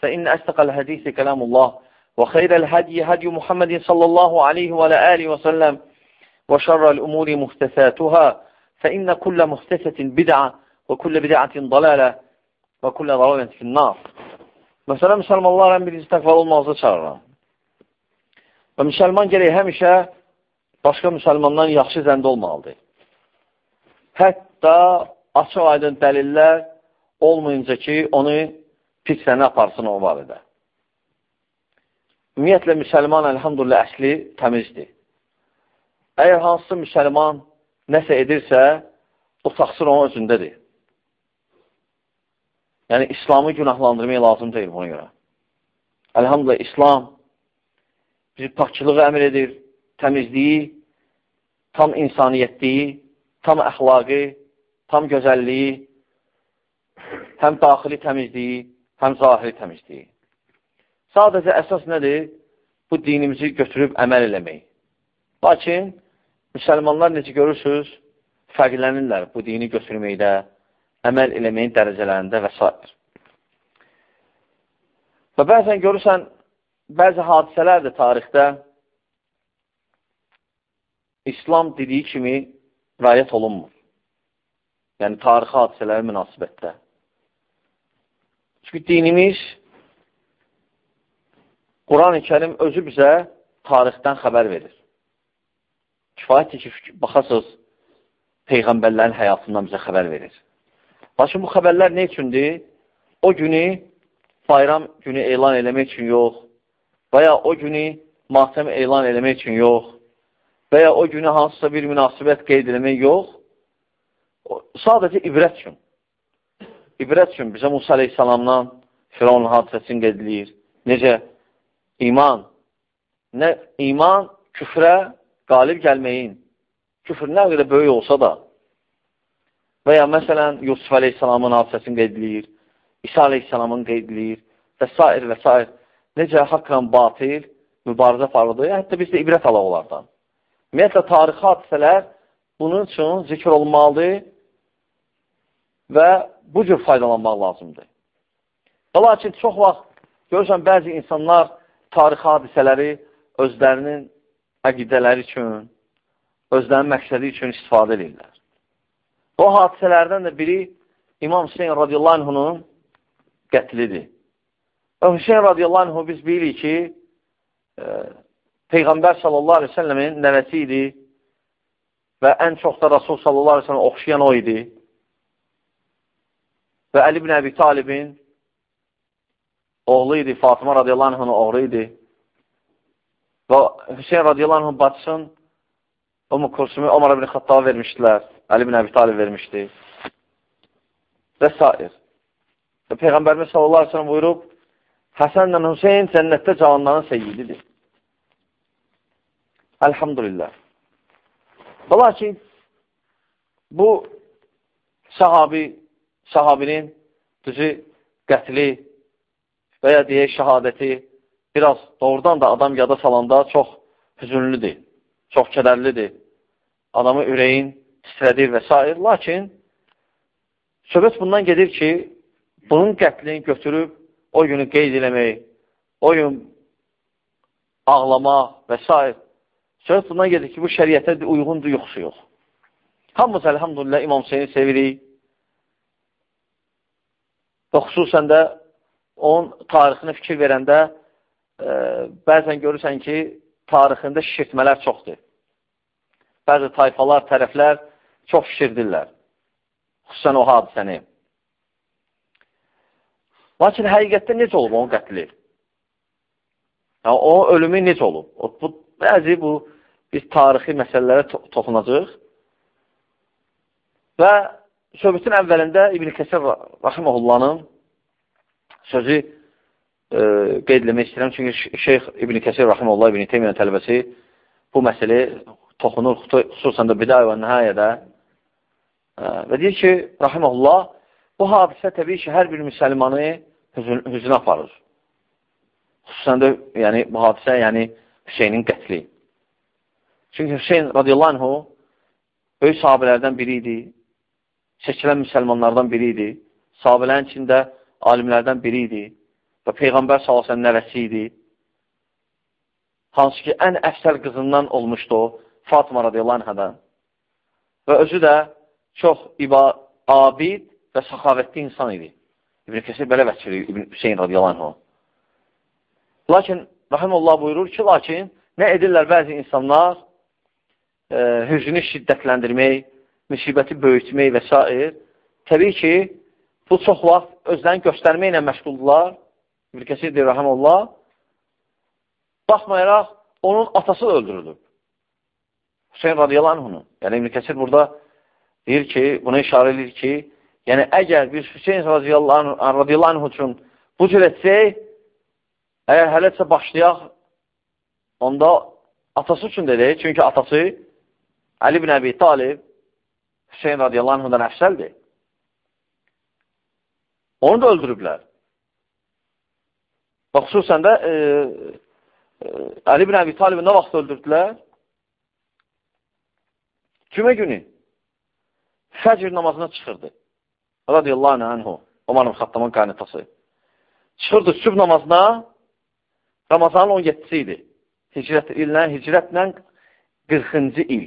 فإن أستقى الحديث كلام الله وخير الهدي هدي محمد صلى الله عليه وعلى آله وسلم وشر الأمور مختثاتها فإن كل مختثة بدعة وكل بدعة ضلالة وكل ضلالة في النار مثلا مسلم الله رحمه الله استغفر الله عز وجل الله جري همشة başka müsəlmandan yaxşı zənd olmalıdır. Hətta açıq aydın dəlillər olmayınca ki, onu pis səni aparsın o barədə. Ümumiyyətlə, müsəlman, əlhamdülillah, əsli təmizdir. Əgər hansı müsəlman nəsə edirsə, o taxsir onun özündədir. Yəni, İslamı günahlandırmaya lazım deyil buna görə. Əlhamdülillah, İslam bizi pakçılığı əmr edir, təmizliyi, tam insaniyyətliyi, tam əxlaqı, tam gözəlliyi, həm daxili təmizliyi, həm zahiri təmizliyi. Sadəcə əsas nədir? Bu dinimizi götürüb əməl eləmək. Lakin, müsəlmanlar necə görürsünüz, fərqlənirlər bu dini götürməkdə, əməl eləməyin dərəcələrində və s. Və bəzən görürsən, bəzi hadisələr də tarixdə İslam dediyi kimi rayət olunmur. Yəni, tarixi hadisələrə münasibətdə. Çünki dinimiz Quran-ı kərim özü bizə tarixdən xəbər verir. Kifayətdir ki, baxasınız, Peyğəmbərlərin həyatından bizə xəbər verir. Lakin bu xəbərlər nə üçündür? O günü bayram günü elan eləmək üçün yox və ya o günü matəm elan eləmək üçün yox və ya o günü hansısa bir münasibət qeyd eləmək yox, sadəcə ibrət üçün. İbrət üçün bizə Musa aleyhissalamdan Firavun hadisəsini qeyd edir. Necə? İman. Nə? İman küfrə qalib gəlməyin. Küfr nə qədər böyük olsa da və ya məsələn Yusuf aleyhissalamın hadisəsini qeyd edir, İsa aleyhissalamın qeyd edir və s. və s. Necə haqqla batil mübarizə aparıldı. Hətta biz də ibrət alaq onlardan. Ümumiyyətlə, tarixi hadisələr bunun üçün zikr olunmalıdır və bu cür faydalanmaq lazımdır. Lakin çox vaxt görürsən, bəzi insanlar tarixi hadisələri özlərinin əqidələri üçün, özlərinin məqsədi üçün istifadə edirlər. O hadisələrdən də biri İmam Hüseyin radiyallahu anhunun qətlidir. Və Hüseyin radiyallahu anhu biz bilirik ki, e, Peyğəmbər sallallahu aleyhi ve səlləmin nəvəsi idi və ən çox da Rasul sallallahu aleyhi ve səlləm oxşayan o idi. Və Əli ibn Əbi Talibin oğlu idi, Fatıma radiyallahu anhın oğlu idi. Və Hüseyin radiyallahu anhın bacısın Umu Kursumi Omar ibn Xattaba vermişdilər. Əli ibn Əbi Talib vermişdi. Və s. Və Peyğəmbərimiz sallallahu aleyhi ve sellem buyurub, Həsənlə Hüseyin cənnətdə cavanların seyyididir. Elhamdülillah. Və lakin bu sahabi, sahabinin düzü qətli və ya deyək şəhadəti biraz doğrudan da adam yada salanda çox hüzünlüdür, çox kədərlidir. Adamı ürəyin titrədir və s. Lakin söhbət bundan gedir ki, bunun qətlini götürüb o günü qeyd eləmək, o gün ağlamaq və s. Söhbət bundan gedir ki, bu şəriətə uyğundur, yoxsa yox. Hamımız, əlhamdülillah, İmam Hüseyni sevirik. Və xüsusən də onun tarixinə fikir verəndə e, bəzən görürsən ki, tarixində şişirtmələr çoxdur. Bəzi tayfalar, tərəflər çox şişirdirlər. Xüsusən o hadisəni. Lakin həqiqətdə necə olub onun qətli? Yəni, o ölümü necə olub? O, bu, bəzi bu, biz tarixi məsələlərə to toxunacaq. Və söhbətin əvvəlində İbn-i Kəsir Rahiməhullahın sözü e, qeyd eləmək istəyirəm. Çünki Şeyx İbn-i Kəsir Rahiməllah İbn-i Teymiyyən tələbəsi bu məsələ toxunur, xüsusən də biday və nəhayədə e, və deyir ki, Rahiməllah, bu hadisə təbii ki, hər bir müsəlmanı hüzün, hüzünə aparır. Xüsusən də yəni, bu hadisə yəni, Hüseynin qətli. Çünki Hüseyin radiyallahu anhu böyük sahabələrdən biri idi, seçilən müsəlmanlardan biri idi, sahabələrin içində alimlərdən biri idi və Peyğəmbər salasının nəvəsi idi. Hansı ki, ən əfsəl qızından olmuşdu o, Fatıma radiyallahu anhadan. Və özü də çox iba, abid və səxavətli insan idi. İbn-i Kəsir belə vəçilir İbn Hüseyin radiyallahu anhu. Lakin, Rahimullah buyurur ki, lakin nə edirlər bəzi insanlar e, hüznü şiddətləndirmək, müsibəti böyütmək və s. Təbii ki, bu çox vaxt özlərini göstərməklə məşğuldurlar. İbn Kəsir deyir, Rahimullah. Baxmayaraq, onun atası öldürülüb. Hüseyin radiyallahu anhunu. Yəni, İbn Kəsir burada deyir ki, buna işarə edir ki, yəni əgər biz Hüseyin radiyallahu, anh üçün bu cür etsək, əgər hələsə başlayaq, onda atası üçün dedik, çünki atası Ali ibn Əbi Talib Hüseyin radiyallahu anhdan əfsəldir. Onu da öldürüblər. Bax, xüsusən də e, e, Ali ibn Əbi Talibi nə vaxt öldürdülər? Cümə günü fəcr namazına çıxırdı. Radiyallahu anhu, Omarın Xattamın qaynatası. Çıxırdı süb namazına, Ramazanın 17-si idi. Hicrət illə, hicrətlə 40-cı il.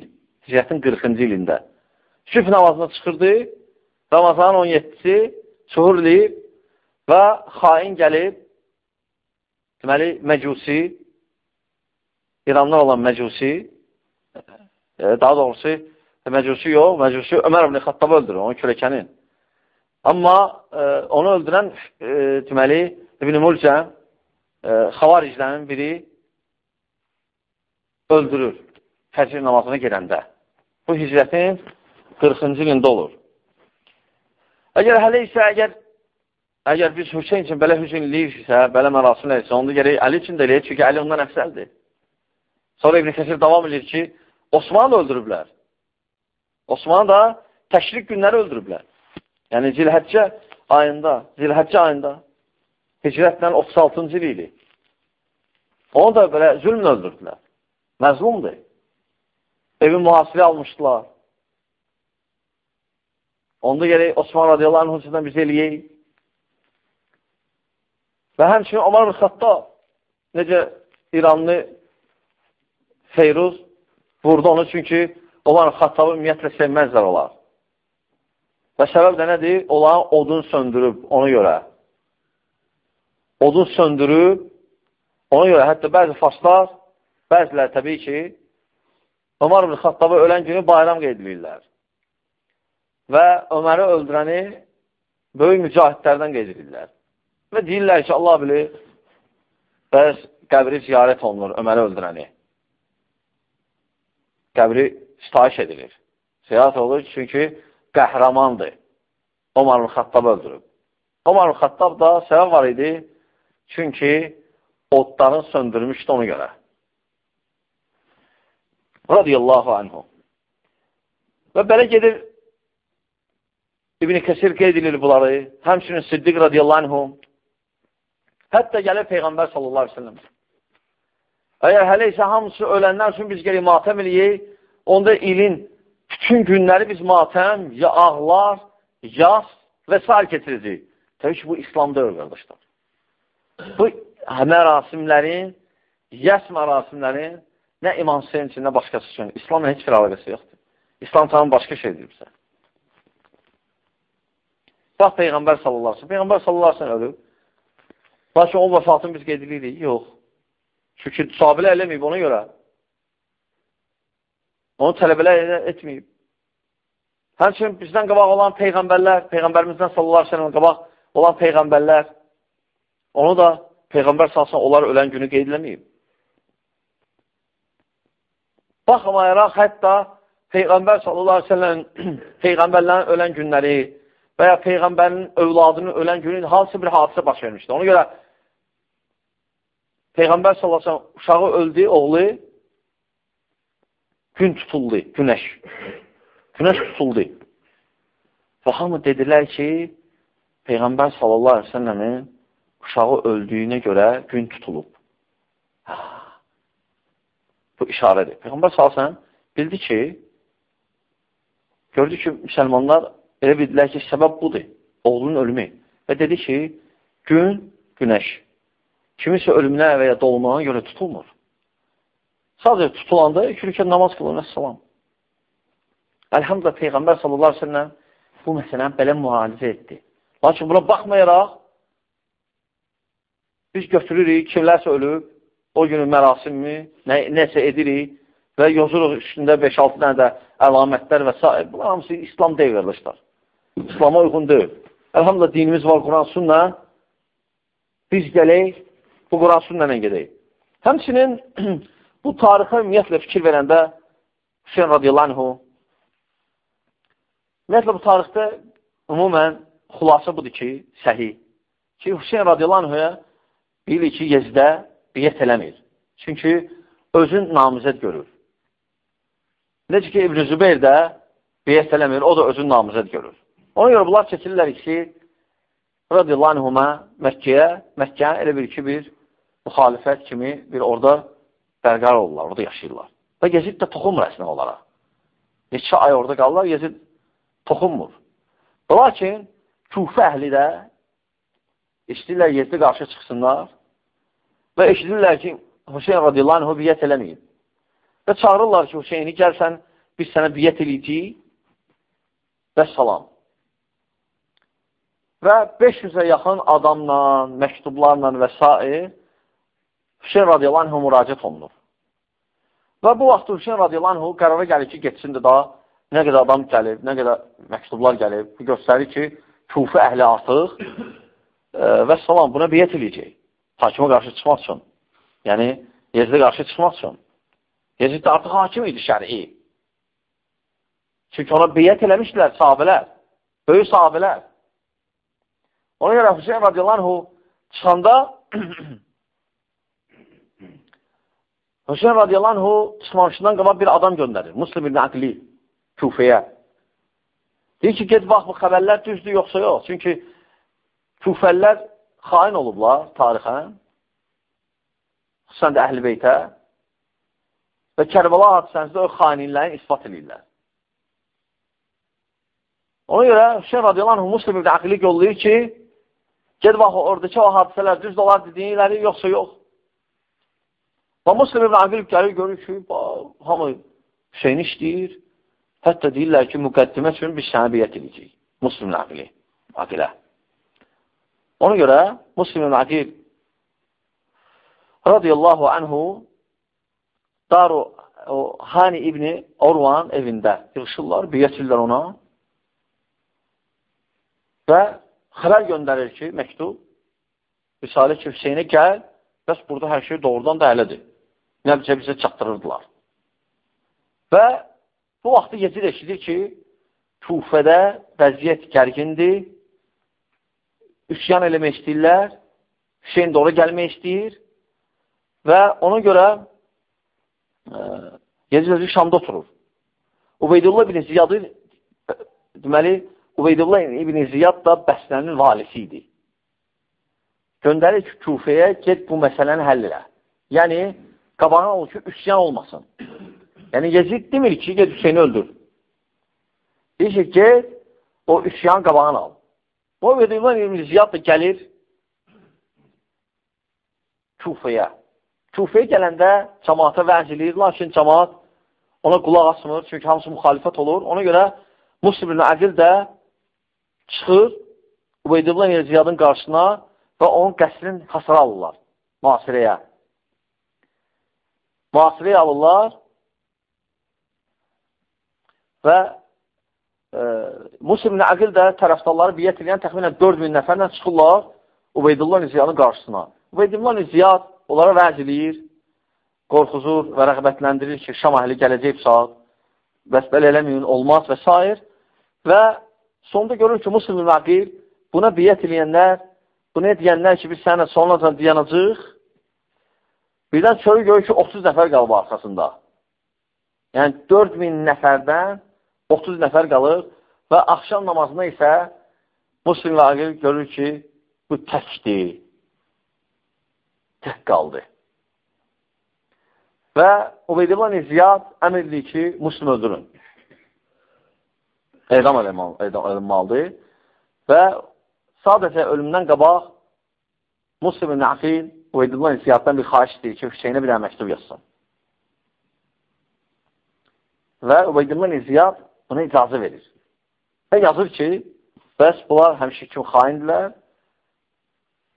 Hicrətin 40-cı ilində. Süb namazına çıxırdı, Ramazanın 17-si suhurlayıb və xain gəlib, deməli, məcusi, İrandan olan məcusi, e, daha doğrusu, məcusi yox, məcusi Ömər ibn Xattabı öldürür, onun kürəkənin. Amma e, onu öldürən, e, deməli, İbn-i Mulcə, e, xavariclərin biri öldürür fəcr namazına gedəndə. Bu hicrətin 40-cı ilində olur. Əgər hələ isə, əgər, əgər biz Hüseyin üçün belə hüzün eləyirsə, belə mərasim eləyirsə, onda gərək Əli üçün də eləyir, çünki Əli ondan əfsəldir. Sonra İbn Kəsir davam edir ki, Osmanı öldürüblər. Osmanı da təşrik günləri öldürüblər. Yəni Zilhəccə ayında, Zilhəccə ayında hicrətlə 36-cı il idi. Onu da belə zülmlə öldürdülər. Məzlumdur. Evi mühasirə almışdılar. Onda gələk Osman radiyallahu anhüsündən biz eləyək. Və həmçinin Omar Xattab necə İranlı Feyruz vurdu onu çünki Omar Xattabı ümumiyyətlə sevməzlər olar. Və səbəb də nədir? Olan odun söndürüb ona görə. Odun söndürüb ona görə hətta bəzi farslar, bəzilər təbii ki, Omar Xattabı ölən günü bayram qeyd edirlər və Öməri öldürəni böyük mücahidlərdən qeyd edirlər. Və deyirlər ki, Allah bilir, bəs qəbri ziyarət olunur Öməri öldürəni. Qəbri sitayiş edilir. Ziyarət olur çünki qəhrəmandır. Omar Xattab öldürüb. Omar Xattab da səbəb var idi, çünki odların söndürmüşdü ona görə. Radiyallahu anhu. Və belə gedir İbn-i Kəsir qeyd edilir bunları, həmçinin Siddiq radiyallahu anhum, hətta gəlir Peyğəmbər sallallahu aleyhi ve sellem. Əgər hələ isə hamısı ölənlər üçün biz gələk matəm eləyək, onda ilin bütün günləri biz matəm, ya ağlar, yas və s. keçirəcək. Təbii ki, bu İslamda öyle qardaşlar. Bu mərasimlərin, yəs mərasimlərin nə İmam Hüseyin üçün, nə başqası üçün, İslamla heç bir əlaqəsi yoxdur. İslam tamam başqa şeydir bizə. Bax Peyğəmbər sallallahu aleyhi Peyğəmbər sallallahu aleyhi ölüb. Lakin o vəfatını biz qeyd edirik. Yox. Çünki sahabələr eləməyib ona görə. Onu tələbələr etməyib. Həmçinin bizdən qabaq olan peyğəmbərlər, peyğəmbərimizdən sallallahu aleyhi ve sellem qabaq olan peyğəmbərlər, onu da peyğəmbər salsan onlar ölən günü qeyd eləməyib. Baxmayaraq hətta Peyğəmbər sallallahu aleyhi ve sellem peyğəmbərlərin ölən günləri və ya peyğəmbərin övladının ölən günü hansı bir hadisə baş vermişdi. Ona görə Peyğəmbər sallallahu uşağı öldü, oğlu gün tutuldu, günəş. Günəş tutuldu. Və hamı dedilər ki, Peyğəmbər sallallahu aleyhi ve sellemin uşağı öldüyünə görə gün tutulub. Hə. Bu işarədir. Peyğəmbər sallallahu bildi ki, gördü ki, müsəlmanlar elə bildilər ki, səbəb budur, oğlunun ölümü. Və dedi ki, gün, günəş kimisə ölümünə və ya dolmağına görə tutulmur. Sadəcə tutulanda iki rükət namaz qılın, əssalam. Əlhamdülillah, Peyğəmbər sallallahu aleyhi ve sellem bu məsələni belə müalicə etdi. Lakin buna baxmayaraq, biz götürürük, kimlərsə ölüb, o günün mərasimmi, nə, nəsə edirik və yozuruq üstündə 5-6 dənə də əlamətlər və s. Bunlar hamısı İslam qardaşlar. İslama uyğun deyil. Elhamdülillah dinimiz var, Quran sünnə. Biz gələk, bu Quran sünnə ilə gedək. Həmçinin bu tarixə ümumiyyətlə fikir verəndə Hüseyin radiyallahu anhu ümumiyyətlə bu tarixdə ümumən xulasa budur ki, səhih. Ki, Hüseyin radiyallahu anhuya bilir ki, Yezdə biyyət eləmir. Çünki özün namizəd görür. Necə ki, İbn-i Zübeyir də biyyət eləmir, o da özün namizəd görür. Ona görə bunlar keçirlər ki, radiyallahu anhuma Məkkəyə, Məkkə elə bir ki, bir müxalifət kimi bir orada bərqar olurlar, orada yaşayırlar. Və Yezid də toxunmur əslində onlara. Neçə ay orada qalırlar, Yezid toxunmur. Lakin Kufə əhli də eşidirlər Yezdə qarşı çıxsınlar və eşidirlər ki, Hüseyin radiyallahu anh biyyət eləməyib. Və çağırırlar ki, Hüseyini gəlsən, biz sənə biyyət eləyəcəyik və salam. Və 500-ə yaxın adamla, məktublarla və s. Hüseyin radiyallahu anh müraciət olunur. Və bu vaxt Hüseyin radiyallahu anh qərara gəlir ki, getsin də daha nə qədər adam gəlib, nə qədər məktublar gəlib. Bu göstərir ki, Kufə əhli artıq e, və salam buna biyyət eləyəcək. Hakimə qarşı çıxmaq üçün. Yəni, Yezidə qarşı çıxmaq üçün. Yezid artıq hakim idi şəri. Çünki ona biyyət eləmişdilər sahabələr. Böyük sahabələr. Ona görə Hüseyin radiyallahu çıxanda Hüseyin radiyallahu çıxmamışından qabaq bir adam göndərir. Muslim ibn Aqli Kufəyə. Deyir ki, get bax, bu xəbərlər düzdür, yoxsa yox. Çünki küfəllər xain olublar tarixən, xüsusən də əhl-i beytə və Kərbəla hadisəsində o xainlərin ispat edirlər. Ona görə Hüseyin radiyallahu Muslim ibn Aqili yollayır ki, ged bax, oradakı o hadisələr düz olar dediyinləri, yoxsa yox. Və Muslim ibn Aqil gəlir, görür ki, hamı Hüseyin işləyir, Hətta deyirlər ki, müqəddimə üçün biz sənə biyyət edəcəyik. Muslimin aqili, aqilə. Ona görə Muslimin aqil radiyallahu anhu Daru o, Hani İbni Orvan evində yığışırlar, biyyətirlər ona və xəbər göndərir ki, məktub Risalə ki, Hüseynə gəl, bəs burada hər şey doğrudan da elədir. Nəbicə bizə çatdırırdılar. Və Bu vaxtı Yezid eşidir ki, Kufədə vəziyyət gərgindir, üsyan eləmək istəyirlər, Hüseyin doğru gəlmək istəyir və ona görə e, Yezid özü Şamda oturur. Ubeydullah ibn Ziyadı deməli, Ubeydullah ibn Ziyad da Bəslənin valisi idi. Göndərir ki, Kufəyə get bu məsələni həll elə. Yəni, qabağına ol ki, üsyan olmasın. Yəni Yezid demir ki, ged Hüseyni öldür. Deyir ki, ged o üsyan qabağını al. Bu Vedilman İbn Ziyad da gəlir Kufəyə. Kufəyə gələndə cəmaata vəz eləyir, lakin cəmaat ona qulaq asmır, çünki hamısı müxalifət olur. Ona görə Muslim ibn Əqil də çıxır Ubeydullah ibn Ziyadın qarşısına və onun qəsrin hasara alırlar müasirəyə. müasirəyə alırlar və e, Muslim Əqil də tərəfdarları biyyət edən təxminən 4000 nəfərlə çıxırlar Ubeydullah Ziyadın qarşısına. Ubeydullah Ziyad onlara vəz eləyir, qorxuzur və rəğbətləndirir ki, Şam əhli gələcək saat, bəs belə eləməyin, olmaz və s. Və sonda görür ki, Muslim Əqil buna biyyət eləyənlər, bunu deyənlər ki, biz sənə sonradan dayanacaq, birdən çörü görür ki, 30 nəfər qalıb arxasında. Yəni, 4000 nəfərdən 30 nəfər qalır və axşam namazına isə Muslim Aqil görür ki, bu təkdir. Tək qaldı. Və Ubeydillah Ziyad əmirdir ki, Muslim öldürün. Edam edilmalıdır. Və sadəcə ölümdən qabaq Muslim ibn Aqil Ubeydillah Ziyaddan bir xahiş edir ki, Hüseynə bir dənə məktub yazsın. Və Ubeydillah Ziyad buna icazə verir. Və yazır ki, bəs bunlar həmişə kim xaindirlər,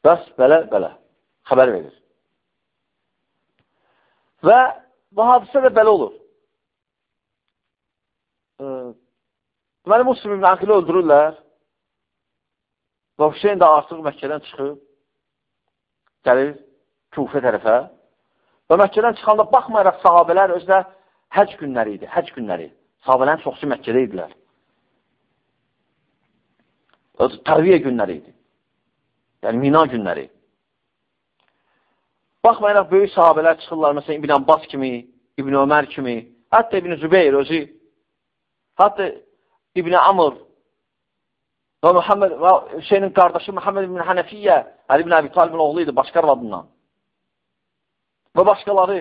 bəs belə, belə xəbər verir. Və bu hadisə də belə olur. Deməli, Muslim ibn Aqili öldürürlər və Hüseyin də artıq Məkkədən çıxıb, gəlir Kufə tərəfə və Məkkədən çıxanda baxmayaraq sahabələr özlə həc günləri idi, həc günləri. Sahabələrin çoxsu Məkkədə idilər. Tərviyə günləri idi. Yəni, mina günləri. Baxmayaraq, böyük sahabələr çıxırlar, məsələn, İbn Abbas kimi, İbn Ömər kimi, hətta İbn Zübeyir özü, hətta İbn Amr və Muhammed və Hüseynin qardaşı Muhammed ibn Hənəfiyyə, Əli ibn Əbi Talibin oğlu idi, başqa adından. Və başqaları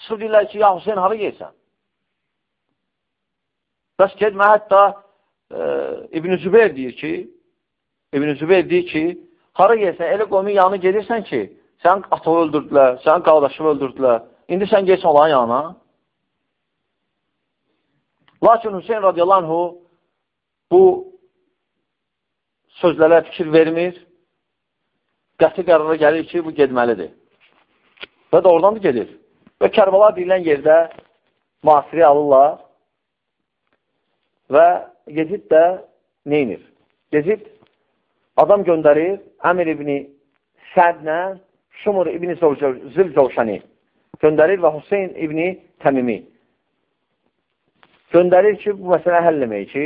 çıxır deyirlər ki, ya Hüseyin hara geysən? Bəs getmə, hətta e, İbn-i Zübeyir deyir ki, İbn-i Zübeyir deyir ki, hara gelsən, elə qoymun yanına gedirsən ki, sən atağı öldürdülər, sənin qardaşını öldürdülər, indi sən geçsən olan yanına. Lakin Hüseyin radiyallahu bu sözlərə fikir vermir, qəti qərara gəlir ki, bu gedməlidir. Və də oradan da gedir. Və Kərbala deyilən yerdə müasiri alırlar və Yezid də neynir? Yezid adam göndərir Əmir ibni Sədlə Şumur ibni Zilcovşəni göndərir və Hüseyin ibni Təmimi göndərir ki, bu məsələ həlləmək ki,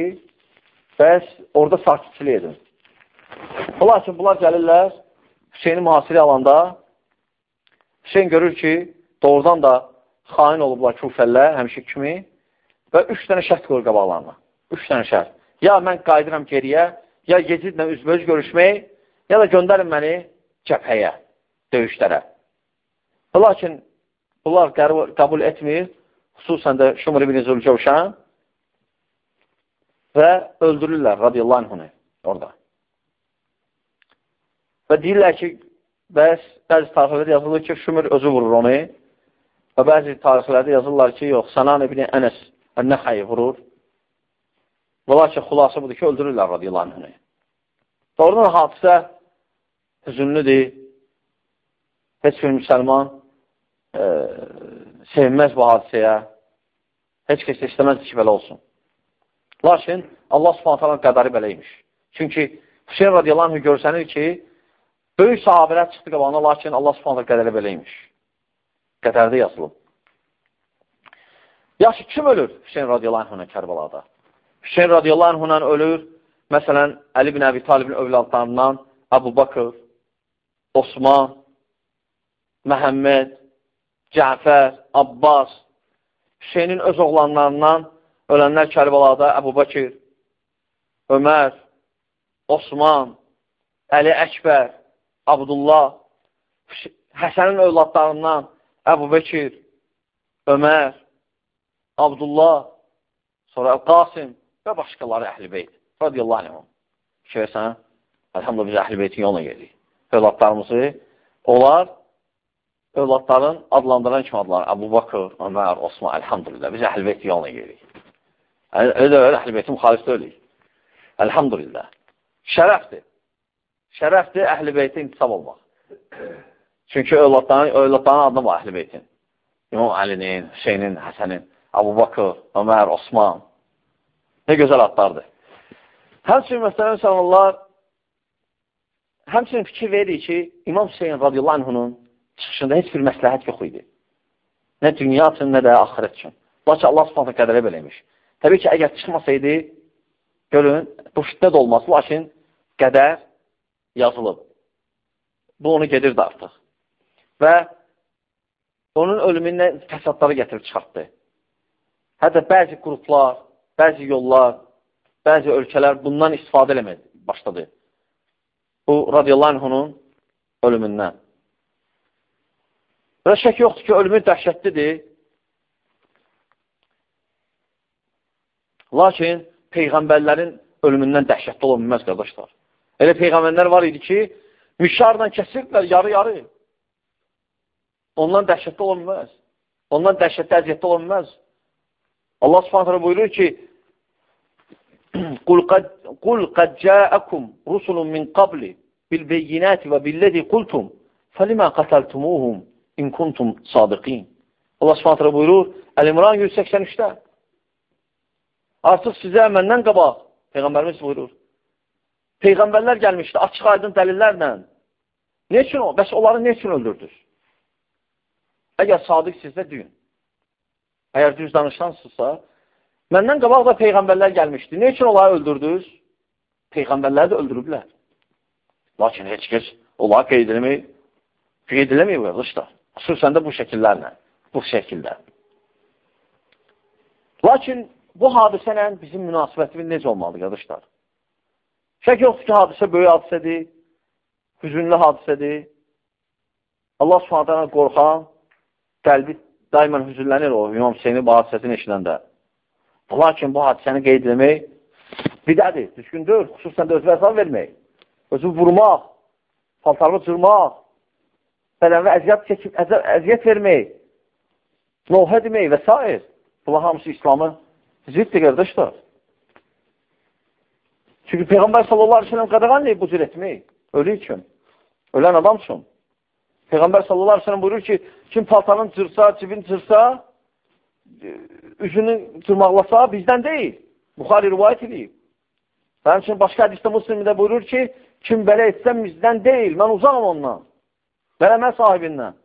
bəs orada sakitçilik edin. Lakin bunlar gəlirlər Hüseyni mühasiri alanda Hüseyin görür ki, doğrudan da xain olublar küfəllər, həmişə kimi və üç dənə şərt qoyur qabaqlarına. Üç dənə şərt. Ya mən qayıdıram geriyə, ya Yecidlə üzbəüz görüşmək, ya da göndərin məni cəbhəyə, döyüşlərə. Lakin bunlar qəbul etmir, xüsusən də Şumur ibn Zülcəvşən və öldürürlər radiyallahu anhını orada. Və deyirlər ki, bəs bəzi tarixlərdə yazılır ki, Şumur özü vurur onu və bəzi tarixlərdə yazırlar ki, yox, Sanan ibn Ənəs Ən-Nəxəyi vurur Və lakin xulası budur ki, öldürürlər radiyallahu anhını. Doğrudan hadisə hüzünlüdür. Heç bir müsəlman e, sevinməz bu hadisəyə. Heç kəs istəməzdir ki, belə olsun. Lakin Allah subhanətələ qədəri beləymiş. Çünki Hüseyin radiyallahu anh görsənir ki, böyük sahabələr çıxdı qabağına, lakin Allah subhanətələ qədəri beləymiş. Qədərdə yazılıb. Yaxşı, kim ölür Hüseyin radiyallahu anh Kərbalada? Hüseyin radiyallahu anhunan ölür. Məsələn, Əli bin Əbi Talibin övladlarından Əbu Bakır, Osman, Məhəmməd, Cəfər, Abbas, Hüseynin öz oğlanlarından ölənlər Kərbalada Əbu Bakır, Ömər, Osman, Əli Əkbər, Abdullah, Həsənin övladlarından Əbu Bekir, Ömər, Abdullah, sonra Qasim, və başqaları əhl-i beyt. Radiyallahu anhum. Şöyəsən, əlhamdülillah biz əhl-i beytin yoluna gedirik. Övladlarımızı, onlar övladların adlandıran kimi adlanır. Əbu Bakır, Ömər, Osman, əlhamdülillah biz əhl-i beytin yoluna gedirik. Öyle öyle əhl-i beytin müxalif deyilik. Əlhamdülillah. Şərəfdir. Şərəfdir əhl-i beytin intisab olmaq. Çünki övladların, övladların adını var əhl-i beytin. İmam Əlinin, Hüseynin, Həsənin, Abu Bakır, Ömər, Osman. Nə gözəl adlardır. Həmçinin, məsələn, insanlar həmçinin fikir verir ki, İmam Hüseyin radiyallahu anhunun çıxışında heç bir məsləhət yox idi. Nə dünya üçün, nə də axirət üçün. Lakin Allah subhanətə qədərə beləmiş. Təbii ki, əgər çıxmasaydı, görün, bu fitnə də olmaz. Lakin qədər yazılıb. Bu onu gedirdi artıq. Və onun ölümündən fəsadları gətirib çıxartdı. Hətta bəzi qruplar, bəzi yollar, bəzi ölkələr bundan istifadə eləmədi, başladı. Bu, radiyallahu anhunun ölümündən. Və şək yoxdur ki, ölümü dəhşətlidir. Lakin Peyğəmbərlərin ölümündən dəhşətli ola bilməz, qardaşlar. Elə Peyğəmbərlər var idi ki, müşarla kəsirdilər yarı-yarı. Ondan dəhşətli ola bilməz. Ondan dəhşətli əziyyətli ola bilməz. Allah subhanətlə buyurur ki, cəəkum rusulun min qabli bil beyyinəti və billəzi qultum fəlimə qataltumuhum in kuntum sadiqin. Allah subhanətlə buyurur, Əl-İmran 183-də Artıq sizə məndən qabaq, Peyğəmbərimiz buyurur, Peyğəmbərlər gəlmişdi açıq aydın dəlillərlə. Ne üçün o? Bəs onları ne üçün öldürdünüz? Əgər sadiq sizdə deyin. Əgər düz danışansınızsa, məndən qabaq da Peyğəmbərlər gəlmişdi. Ne üçün onları öldürdünüz? Peyğəmbərləri də öldürüblər. Lakin heç kəs onları qeyd eləməyib, qeyd eləməyib, qardaşlar. Xüsusən də bu şəkillərlə, bu şəkildə. Lakin bu hadisələ bizim münasibətimiz necə olmalıdır, qardaşlar? Şək yoxdur ki, hadisə böyük hadisədir, hüzünlü hadisədir. Allah subhanətlə qorxan, qəlbi daimən hüzünlənir o İmam Hüseyni bu hadisəsini eşidəndə. Lakin bu hadisəni qeyd etmək bidədir, düzgündür, xüsusən də özü vəzal vermək, özü vurmaq, paltarını cırmaq, bədənVə əziyyət, çəkib, əziyyət vermək, lovhə demək və s. Bunlar hamısı İslamı ziddir, qardaşlar. Çünki Peyğəmbər sallallahu aleyhi ve sellem qadağan bu cür etmək, ölü üçün, ölən adam üçün. Peyğəmbər sallallahu aleyhi ve sellem buyurur ki, kim paltanın cırsa, cibin cırsa, üzünü cırmaqlasa bizdən deyil. Buxari rivayət edib. Üçün başqa hədisdə muslimdə buyurur ki, kim belə etsəm bizdən deyil, mən uzaqım ondan. Mələmə sahibindən.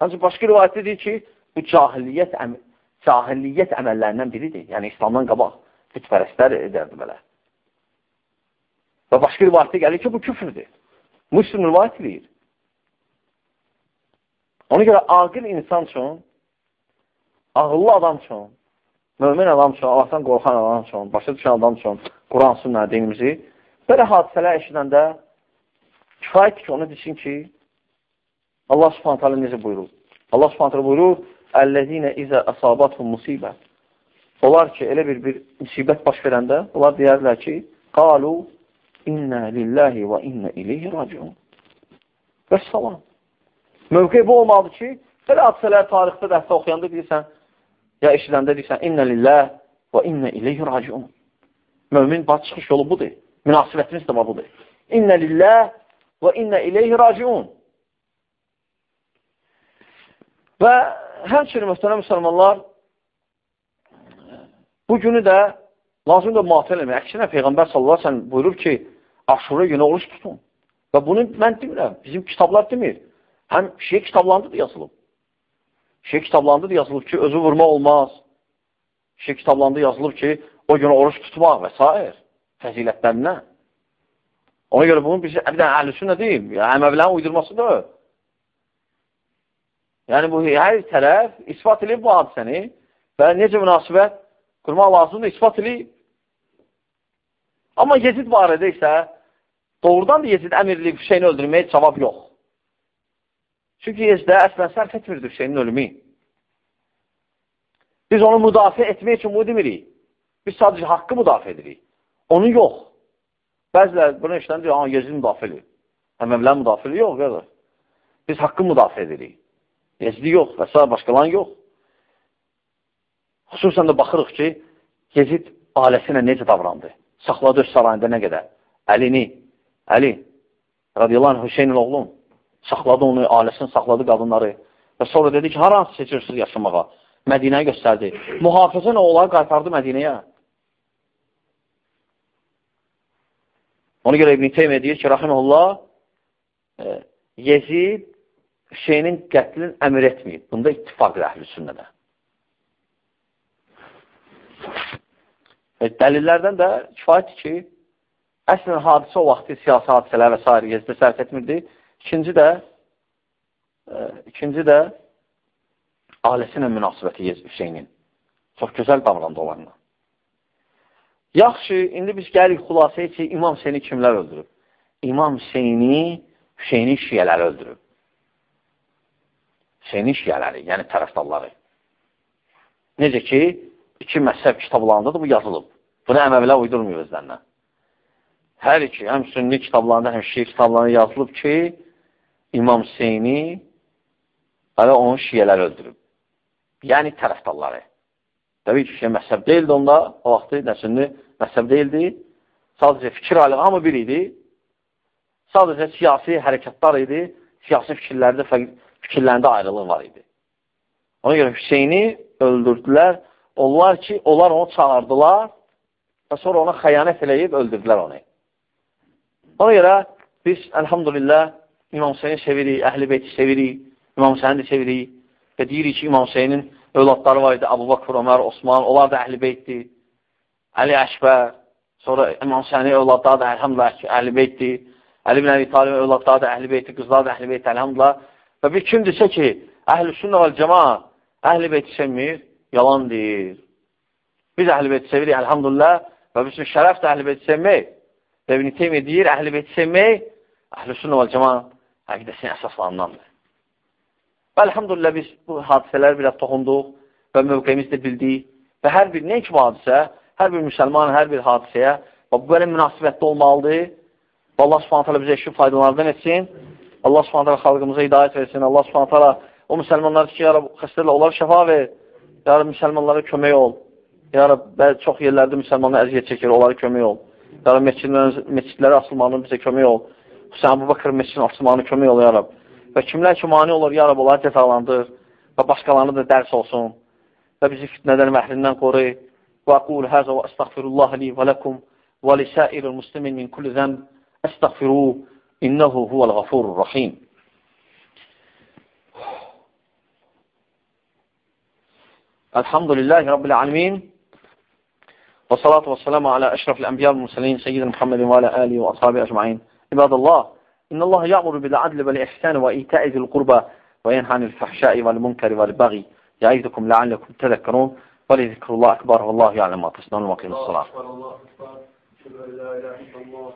Həmçin başqa rivayətdə deyir ki, bu cahiliyyət, əm cahiliyyət əməllərindən biridir. Yəni, İslamdan qabaq bütpərəstlər edərdi belə. Və başqa rivayətdə gəlir ki, bu küfürdür. Müslüm rivayət edir. Ona görə aqil insan üçün, ağıllı adam üçün, mömin adam üçün, Allahdan qorxan adam üçün, başa düşən adam üçün, Quran sünnə dinimizi belə hadisələr eşidəndə kifayət ki, onu desin ki, Allah subhanət hələ necə buyurur? Allah subhanət hələ buyurur, Əlləzinə izə əsabathum musibə. Onlar ki, elə bir, bir müsibət baş verəndə, onlar deyərlər ki, qalu innə lillahi və innə ileyhi raciun. Və salam. Mövqe bu olmalıdır ki, belə hadisələr tarixdə dəstə oxuyanda deyirsən, ya eşidəndə deyirsən, innə lillah və innə ileyhi raciun. Mömin baş çıxış yolu budur. Münasibətimiz də budur. İnnə lillah və innə ileyhi raciun. Və həmçinin mühtərəm müsəlmanlar bu günü də lazımdır müafir eləmək. Əksinə Peyğəmbər sallallahu sellem buyurub ki, aşura günü oruç tutun. Və bunu mən demirəm, bizim kitablar demir. Həm şey kitablarında da yazılıb. Şey kitablarında da yazılıb ki, özü vurma olmaz. Şey kitablarında yazılıb ki, o günü oruç tutmaq və s. fəzilətlərindən. Ona görə bunu biz bir dənə əhlüsünə deyil, yəni əməvlərin uydurması da Yəni, bu hər tərəf ispat edib bu hadisəni və necə münasibət qurmaq lazımdır, ispat edib. Amma Yezid barədə isə doğrudan da Yezid əmirli Hüseyni öldürməyə cavab yox. Çünki Yezdə əslən sərf etmirdi Hüseynin ölümü. Biz onu müdafiə etmək üçün bunu demirik. Biz sadəcə haqqı müdafiə edirik. Onu yox. Bəzilər bunu işlən deyir, Yezid müdafiə edir. Həməmlər müdafiə edir. Yox, qardaş. Biz haqqı müdafiə edirik. Yezdi yox və s. başqalan yox. Xüsusən də baxırıq ki, Yezid ailəsinə necə davrandı? Saxladı öz sarayında nə qədər? Əlini, Əli, radiyallahu Hüseynin oğlum, saxladı onu, ailəsini saxladı qadınları Və sonra dedi ki, har hansı seçirsiniz yaşamağa? Mədinəyə göstərdi. Mühafizə nə olar? Qaytardı Mədinəyə. Ona görə İbn-i Teymiyyə deyir ki, rahiməhullah, e, Yezid Hüseynin qətlini əmir etməyib. Bunda ittifaqdır əhl-i sünnədə. E, dəlillərdən də kifayətdir ki, əslən hadisə o vaxtı siyasi hadisələr və s. Yezdə sərf etmirdi. İkinci də e, ikinci də ailəsinə münasibəti Hüseynin. Çox gözəl davrandı onlarla. Yaxşı, indi biz gəlirik xülasəyə ki, İmam Hüseyni kimlər öldürüb? İmam Hüseyni Hüseynin şiyələri öldürüb. Hüseynin şiyələri, yəni tərəfdarları. Necə ki, iki məhzəb kitablarında da bu yazılıb. Bunu əməvilər uydurmuyor özlərinə. Hər iki, həm sünni kitablarında, həm şiir kitablarında yazılıb ki, İmam Hüseyni hələ onun şiyələri öldürüb. Yəni tərəfdarları. Təbii ki, şey məhzəb deyildi onda, o vaxtı nəsrində məhzəb deyildi. Sadəcə fikir alığı hamı bir idi. Sadəcə siyasi hərəkətlər idi. Siyasi fikirlərdə, fikirlərində ayrılıq var idi. Ona görə Hüseyni öldürdülər. Onlar ki, onlar onu çağırdılar və sonra ona xəyanət eləyib öldürdülər onu. Ona görə biz, əlhamdülillah, İmam Hüseyni sevirik, Əhl-i Beyti sevirik, İmam Hüseyni də sevirik və deyirik ki, İmam Hüseynin övladları var idi, Abu Bakır, Ömər, Osman, onlar da əhl-i beytdir. Əli Əşbər, sonra İmam Səni övladları da əlhamdülillah əhl-i beytdir. Əli bin Əbi Talib övladları da əhl-i beytdir, qızlar da əhl-i beytdir, əlhamdülillah. Və bir kim desə ki, əhl-i sünnə və cəma əhl-i beyti sevmir, yalan deyir. Biz əhl-i beyti sevirik, əlhamdülillah, və bizim şərəf də əhl-i beyti sevmək. Və İbn-i Teymi deyir, əhl-i beyti sevmək, əhl-i sünnə və cəma əqidəsinin əsaslarındandır. Və əlhamdülillah biz bu hadisələri biraz toxunduq və mövqeyimizi də bildik. Və hər bir, nə ki bu hadisə, hər bir müsəlman, hər bir hadisəyə və bu belə münasibətdə olmalıdır. Və Allah subhanətələ bizə eşib faydalardan etsin. Allah subhanətələ xalqımıza hidayət versin. Allah subhanətələ o müsəlmanlar ki, yarab, xəstələ onlara şəfa ver. Yarab, müsəlmanlara kömək ol. Yarab, çox yerlərdə müsəlmanlar əziyyət çəkir, onlara kömək ol. Yarab, məscidləri açılmağını bizə kömək ol. Hüseyin Abu Bakır məscidin açılmağını kömək ol, yarab. Və kimlər ki, mani olur, ya Rab, onları cəzalandır və başqalarına da dərs olsun və bizi fitnədən məhrindən qoru. Və aqul həzə və əstəğfirullah li və ləkum və lisəiril muslimin min kulli zəmb əstəğfiru إنه هو الغفور الرحيم. الحمد لله رب العالمين والصلاة والسلام على أشرف الأنبياء والمرسلين سيدنا محمد وعلى آله وأصحابه أجمعين. عباد الله إن الله يأمر بالعدل والإحسان وإيتاء ذي القربى وينهى عن الفحشاء والمنكر والبغي يعيدكم لعلكم تذكرون ولذكر الله أكبر والله يعلم ما تصنعون وقيم الصلاة. الله أكبر. الله أكبر. لا إله إلا الله.